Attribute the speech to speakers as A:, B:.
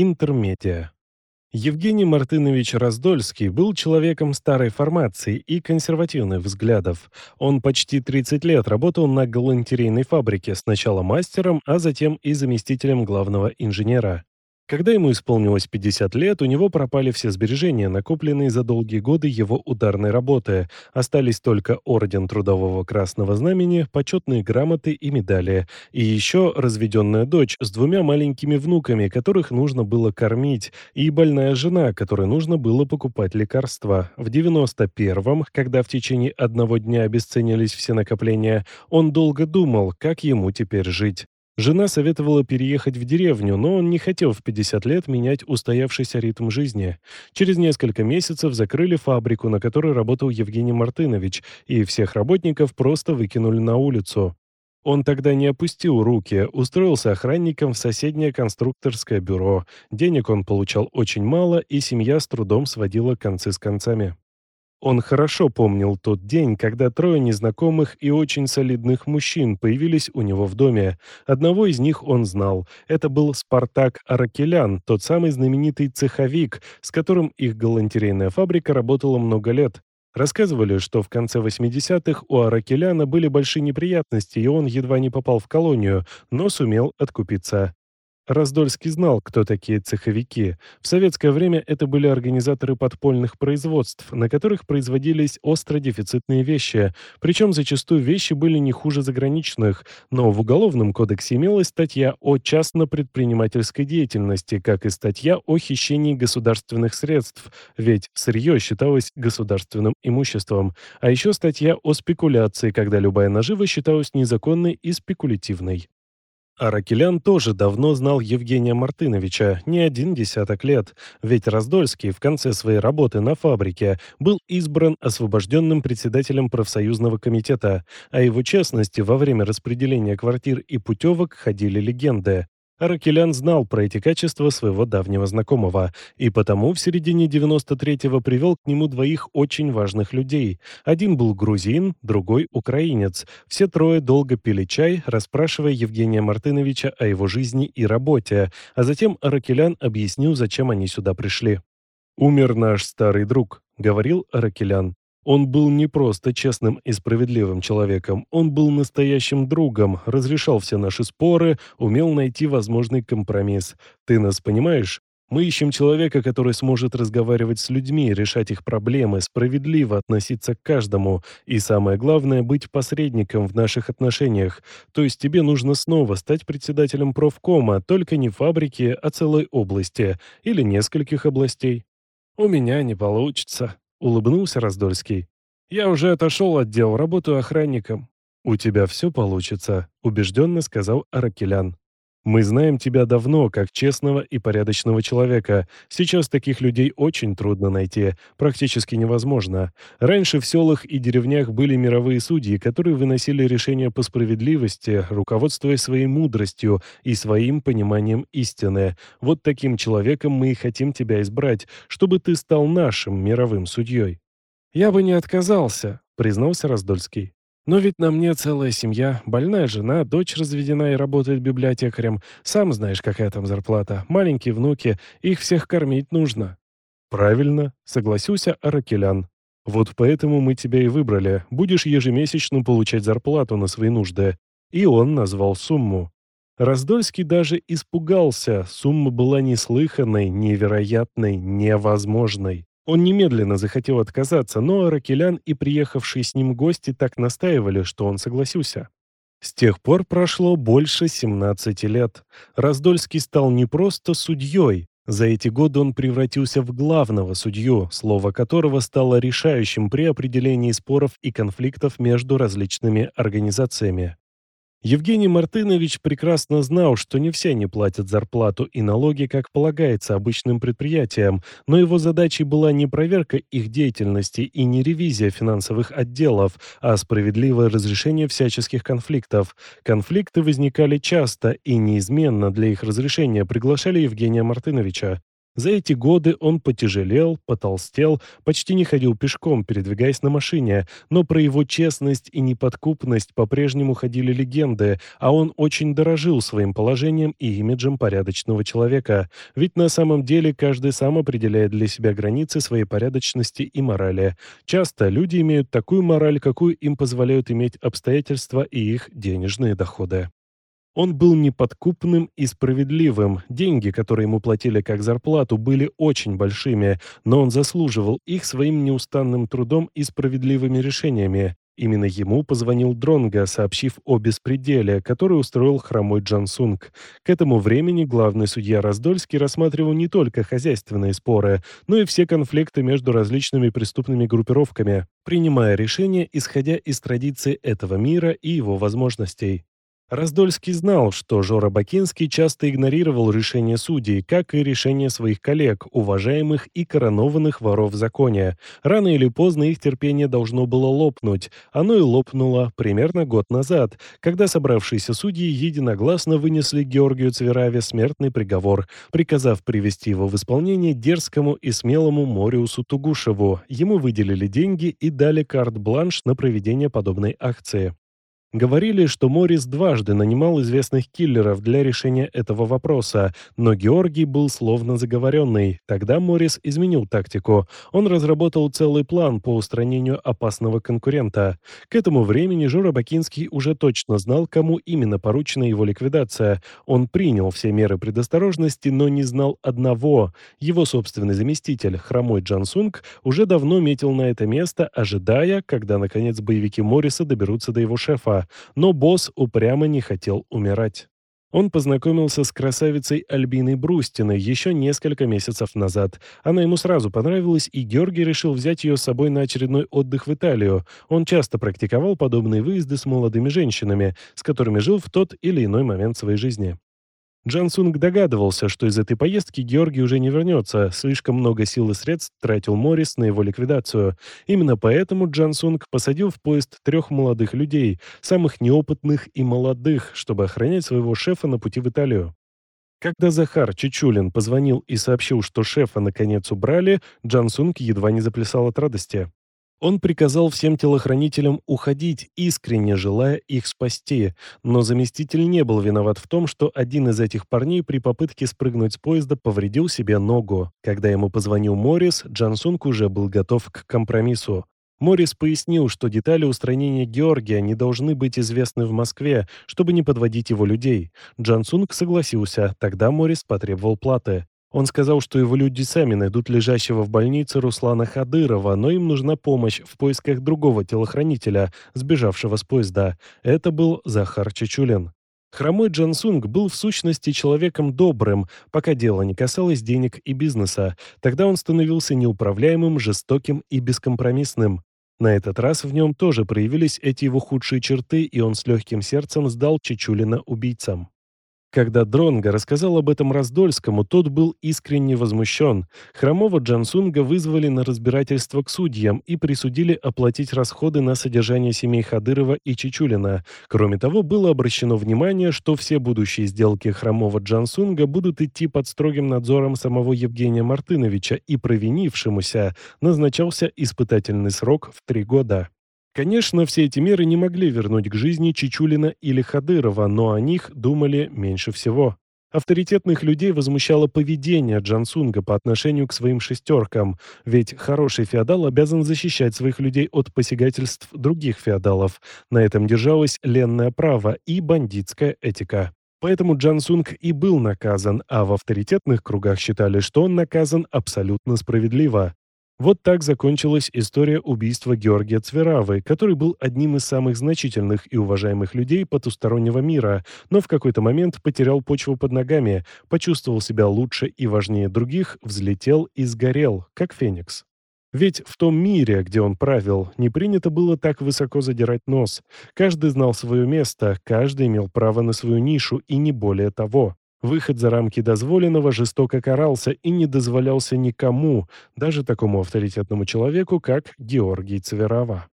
A: Интермедиа. Евгений Мартынович Раздольский был человеком старой формации и консервативных взглядов. Он почти 30 лет работал на галантерейной фабрике, сначала мастером, а затем и заместителем главного инженера. Когда ему исполнилось 50 лет, у него пропали все сбережения, накопленные за долгие годы его ударной работы. Остались только орден Трудового Красного Знамени, почетные грамоты и медали. И еще разведенная дочь с двумя маленькими внуками, которых нужно было кормить, и больная жена, которой нужно было покупать лекарства. В 91-м, когда в течение одного дня обесценились все накопления, он долго думал, как ему теперь жить. Жена советовала переехать в деревню, но он не хотел в 50 лет менять устоявшийся ритм жизни. Через несколько месяцев закрыли фабрику, на которой работал Евгений Мартынович, и всех работников просто выкинули на улицу. Он тогда не опустил руки, устроился охранником в соседнее конструкторское бюро. Денег он получал очень мало, и семья с трудом сводила концы с концами. Он хорошо помнил тот день, когда трое незнакомых и очень солидных мужчин появились у него в доме. Одного из них он знал. Это был Спартак Аракелян, тот самый знаменитый цеховик, с которым их галантерейная фабрика работала много лет. Рассказывали, что в конце 80-х у Аракеляна были большие неприятности, и он едва не попал в колонию, но сумел откупиться. Раздольский знал, кто такие цеховики. В советское время это были организаторы подпольных производств, на которых производились остро дефицитные вещи, причем зачастую вещи были не хуже заграничных, но в Уголовном кодексе имелась статья о частно-предпринимательской деятельности, как и статья о хищении государственных средств, ведь сырье считалось государственным имуществом, а еще статья о спекуляции, когда любая нажива считалась незаконной и спекулятивной. Аракелян тоже давно знал Евгения Мартыновича, не один десяток лет, ведь Раздольский в конце своей работы на фабрике был избран освобожденным председателем профсоюзного комитета, о его честности во время распределения квартир и путевок ходили легенды. Аракелян знал про эти качества своего давнего знакомого, и потому в середине 93-го привел к нему двоих очень важных людей. Один был грузин, другой — украинец. Все трое долго пили чай, расспрашивая Евгения Мартыновича о его жизни и работе, а затем Аракелян объяснил, зачем они сюда пришли. «Умер наш старый друг», — говорил Аракелян. Он был не просто честным и справедливым человеком, он был настоящим другом, разрешал все наши споры, умел найти возможный компромисс. Ты нас понимаешь? Мы ищем человека, который сможет разговаривать с людьми, решать их проблемы, справедливо относиться к каждому и, самое главное, быть посредником в наших отношениях. То есть тебе нужно снова стать председателем профкома, только не фабрики, а целой области или нескольких областей. У меня не получится, — улыбнулся Раздольский. «Я уже отошел от дел, работаю охранником». «У тебя все получится», — убежденно сказал Аракелян. «Мы знаем тебя давно, как честного и порядочного человека. Сейчас таких людей очень трудно найти, практически невозможно. Раньше в селах и деревнях были мировые судьи, которые выносили решения по справедливости, руководствуясь своей мудростью и своим пониманием истины. Вот таким человеком мы и хотим тебя избрать, чтобы ты стал нашим мировым судьей». «Я бы не отказался», — признался Раздольский. Но ведь на мне целая семья, больная жена, дочь разведена и работает библиотекарем. Сам знаешь, какая там зарплата. Маленькие внуки, их всех кормить нужно». «Правильно», — согласился Аракелян. «Вот поэтому мы тебя и выбрали. Будешь ежемесячно получать зарплату на свои нужды». И он назвал сумму. Раздольский даже испугался. Сумма была неслыханной, невероятной, невозможной. Он немедленно захотел отказаться, но Аракелян и приехавшие с ним гости так настаивали, что он согласился. С тех пор прошло больше 17 лет. Раздольский стал не просто судьей. За эти годы он превратился в главного судью, слово которого стало решающим при определении споров и конфликтов между различными организациями. Евгений Мартынович прекрасно знал, что не все не платят зарплату и налоги, как полагается обычным предприятиям, но его задачей была не проверка их деятельности и не ревизия финансовых отделов, а справедливое разрешение всяческих конфликтов. Конфликты возникали часто и неизменно для их разрешения приглашали Евгения Мартыновича. За эти годы он потяжелел, потолстел, почти не ходил пешком, передвигаясь на машине, но про его честность и неподкупность по-прежнему ходили легенды, а он очень дорожил своим положением и имиджем порядочного человека. Ведь на самом деле каждый сам определяет для себя границы своей порядочности и морали. Часто люди имеют такую мораль, какую им позволяют иметь обстоятельства и их денежные доходы. Он был неподкупным и справедливым. Деньги, которые ему платили как зарплату, были очень большими, но он заслуживал их своим неустанным трудом и справедливыми решениями. Именно ему позвонил Дронга, сообщив о беспределе, который устроил хромой Джансунг. К этому времени главный судья Раздольский рассматривал не только хозяйственные споры, но и все конфликты между различными преступными группировками, принимая решения, исходя из традиций этого мира и его возможностей. Раздольский знал, что Жора Бакинский часто игнорировал решения судей, как и решения своих коллег, уважаемых и коронованных воров в законе. Рано или поздно их терпение должно было лопнуть. Оно и лопнуло примерно год назад, когда собравшиеся судьи единогласно вынесли Георгию Цвераве смертный приговор, приказав привести его в исполнение дерзкому и смелому Мориусу Тугушеву. Ему выделили деньги и дали карт-бланш на проведение подобной акции. Говорили, что Моррис дважды нанимал известных киллеров для решения этого вопроса, но Георгий был словно заговоренный. Тогда Моррис изменил тактику. Он разработал целый план по устранению опасного конкурента. К этому времени Жора Бакинский уже точно знал, кому именно поручена его ликвидация. Он принял все меры предосторожности, но не знал одного. Его собственный заместитель, хромой Джансунг, уже давно метил на это место, ожидая, когда, наконец, боевики Морриса доберутся до его шефа но босс упрямо не хотел умирать. Он познакомился с красавицей Альбиной Брустиной еще несколько месяцев назад. Она ему сразу понравилась, и Георгий решил взять ее с собой на очередной отдых в Италию. Он часто практиковал подобные выезды с молодыми женщинами, с которыми жил в тот или иной момент своей жизни. Джан Сунг догадывался, что из этой поездки Георгий уже не вернется, слишком много сил и средств тратил Моррис на его ликвидацию. Именно поэтому Джан Сунг посадил в поезд трех молодых людей, самых неопытных и молодых, чтобы охранять своего шефа на пути в Италию. Когда Захар Чичулин позвонил и сообщил, что шефа наконец убрали, Джан Сунг едва не заплясал от радости. Он приказал всем телохранителям уходить, искренне желая их спасти, но заместитель не был виноват в том, что один из этих парней при попытке спрыгнуть с поезда повредил себе ногу. Когда ему позвонил Моррис, Джансунг уже был готов к компромиссу. Моррис пояснил, что детали устранения Георгия не должны быть известны в Москве, чтобы не подводить его людей. Джансунг согласился, тогда Моррис потребовал платы. Он сказал, что его люди сами найдут лежащего в больнице Руслана Хадырова, но им нужна помощь в поисках другого телохранителя, сбежавшего с поезда. Это был Захар Чечулин. Хромой Джансунг был в сущности человеком добрым, пока дело не касалось денег и бизнеса. Тогда он становился неуправляемым, жестоким и бескомпромиссным. На этот раз в нем тоже проявились эти его худшие черты, и он с легким сердцем сдал Чечулина убийцам. Когда Дронго рассказал об этом Раздольскому, тот был искренне возмущен. Хромого Джансунга вызвали на разбирательство к судьям и присудили оплатить расходы на содержание семей Хадырова и Чичулина. Кроме того, было обращено внимание, что все будущие сделки Хромого Джансунга будут идти под строгим надзором самого Евгения Мартыновича и провинившемуся назначался испытательный срок в три года. Конечно, все эти меры не могли вернуть к жизни Чичулина или Хадырова, но о них думали меньше всего. Авторитетных людей возмущало поведение Джансунга по отношению к своим шестеркам, ведь хороший феодал обязан защищать своих людей от посягательств других феодалов. На этом держалось ленное право и бандитская этика. Поэтому Джансунг и был наказан, а в авторитетных кругах считали, что он наказан абсолютно справедливо. Вот так закончилась история убийства Георгия Цверавы, который был одним из самых значительных и уважаемых людей потустороннего мира, но в какой-то момент потерял почву под ногами, почувствовал себя лучше и важнее других, взлетел и сгорел, как феникс. Ведь в том мире, где он правил, не принято было так высоко задирать нос. Каждый знал свое место, каждый имел право на свою нишу и не более того. Выход за рамки дозволенного жестоко карался и не дозволялся никому, даже такому авторитетному человеку, как Георгий Цверова.